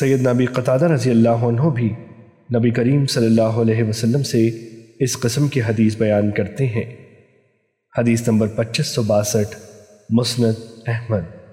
سید نبی قطادہ رضی اللہ عنہ بھی نبی کریم صلی اللہ علیہ وسلم سے اس قسم کی حدیث بیان کرتے ہیں۔ حدیث نمبر پچیس سو باسٹھ، مسند احمد۔